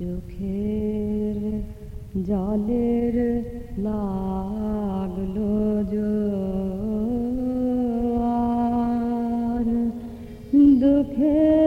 চোখের জলের লাগল জোয়ার। দুঃখের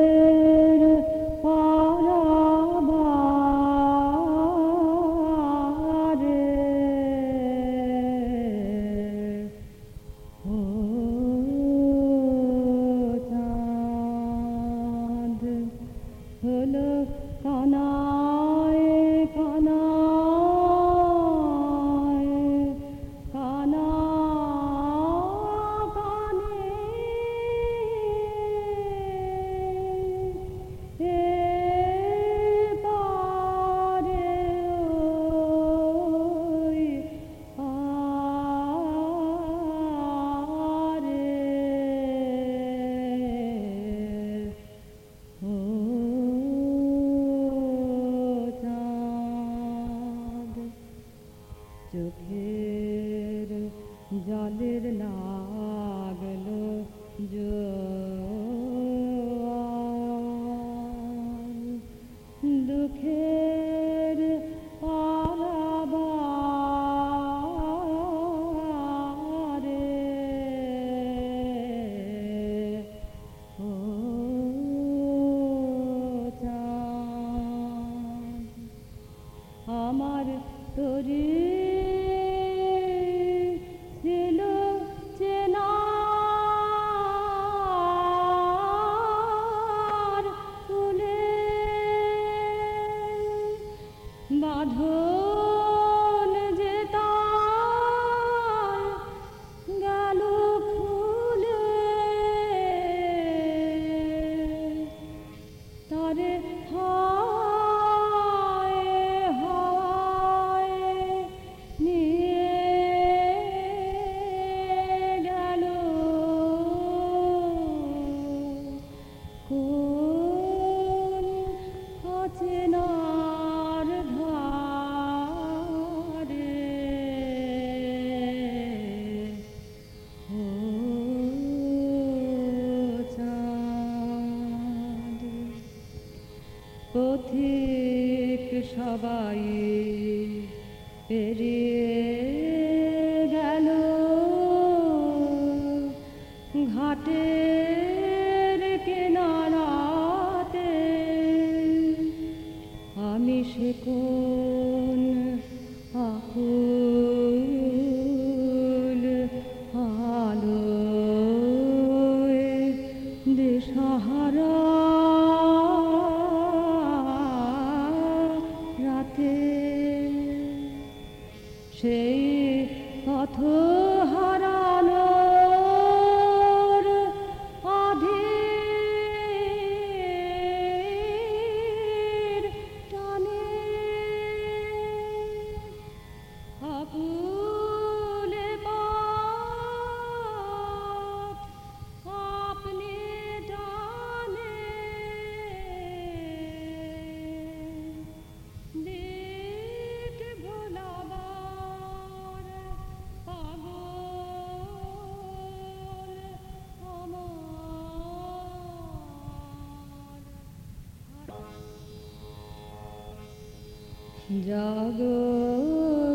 Tori সেই পথ জগতে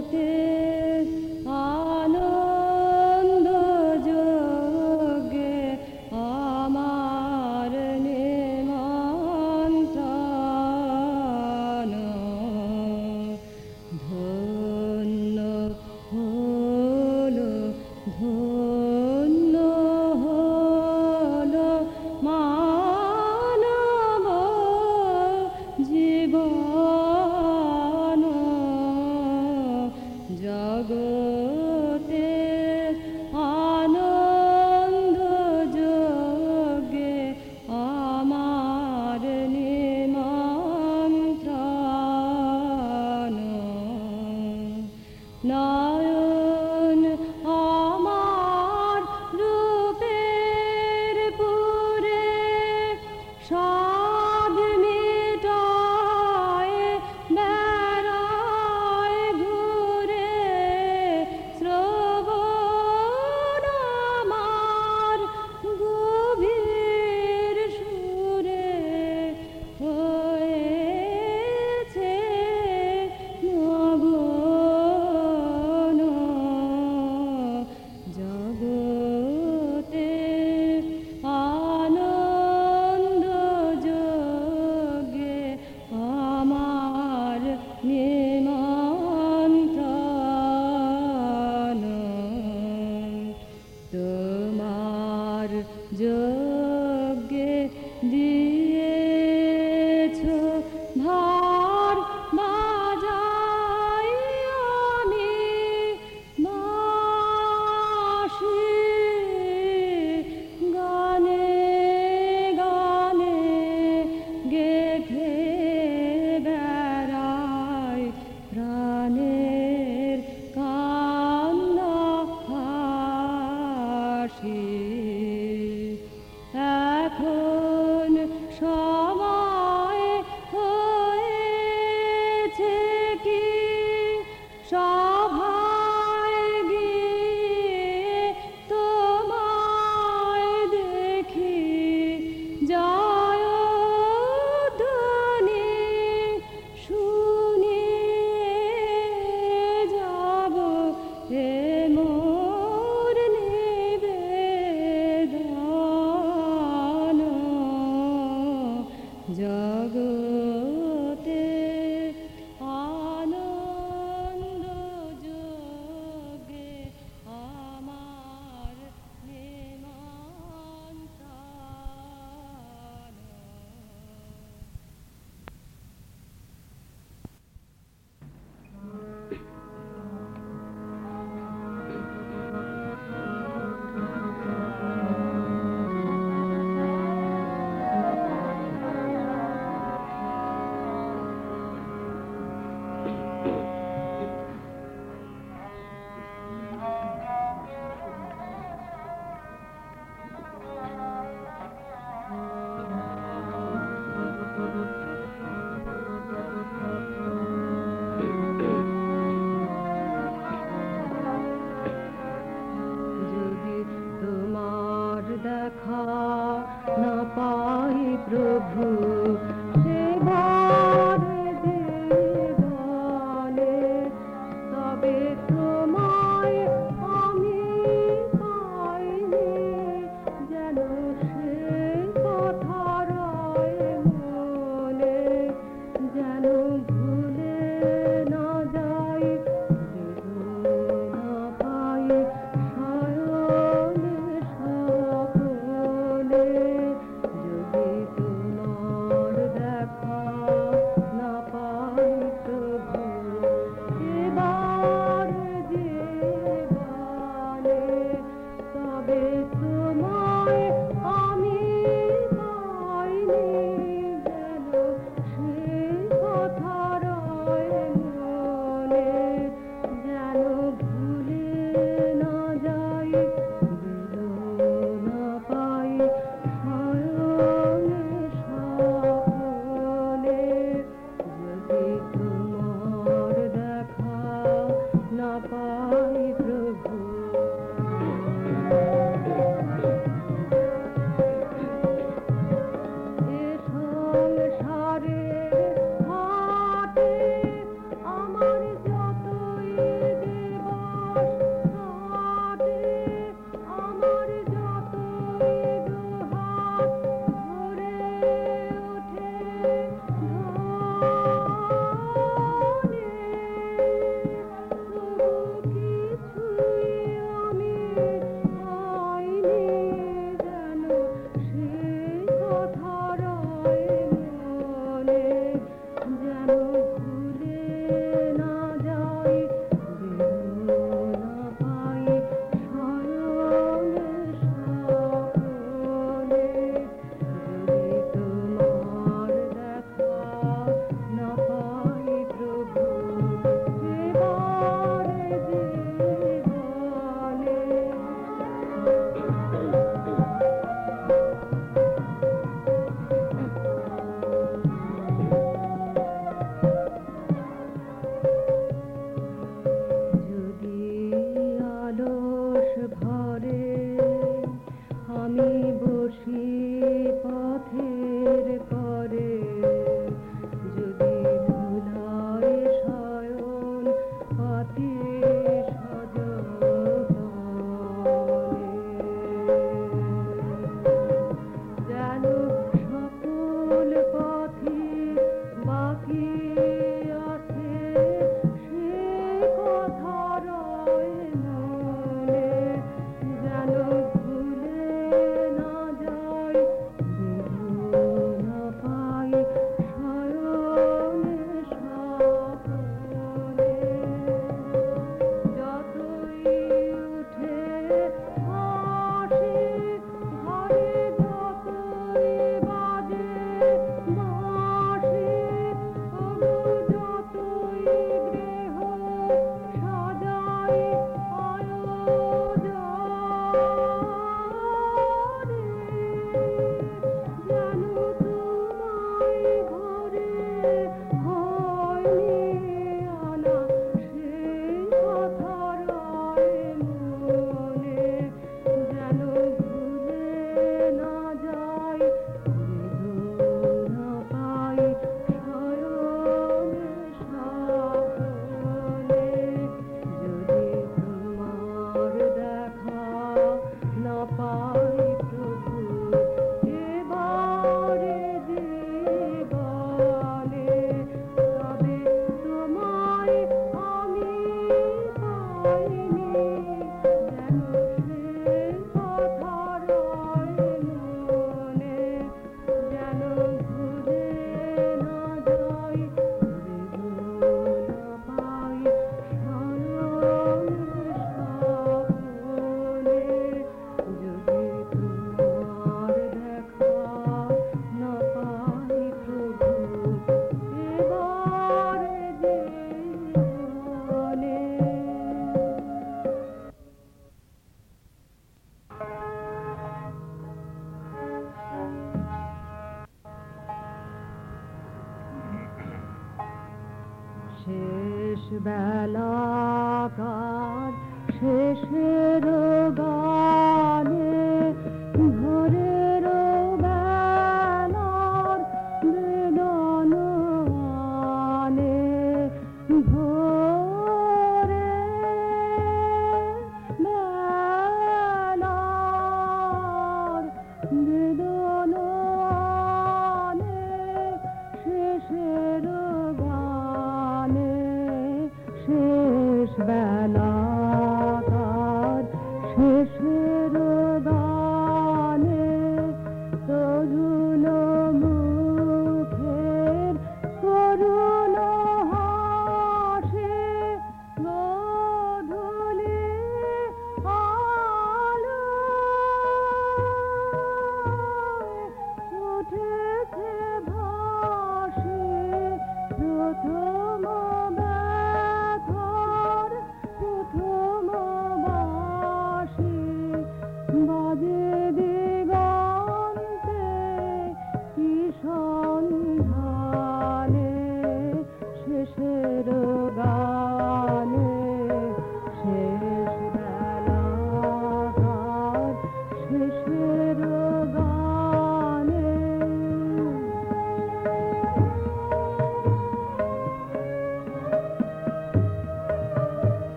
بال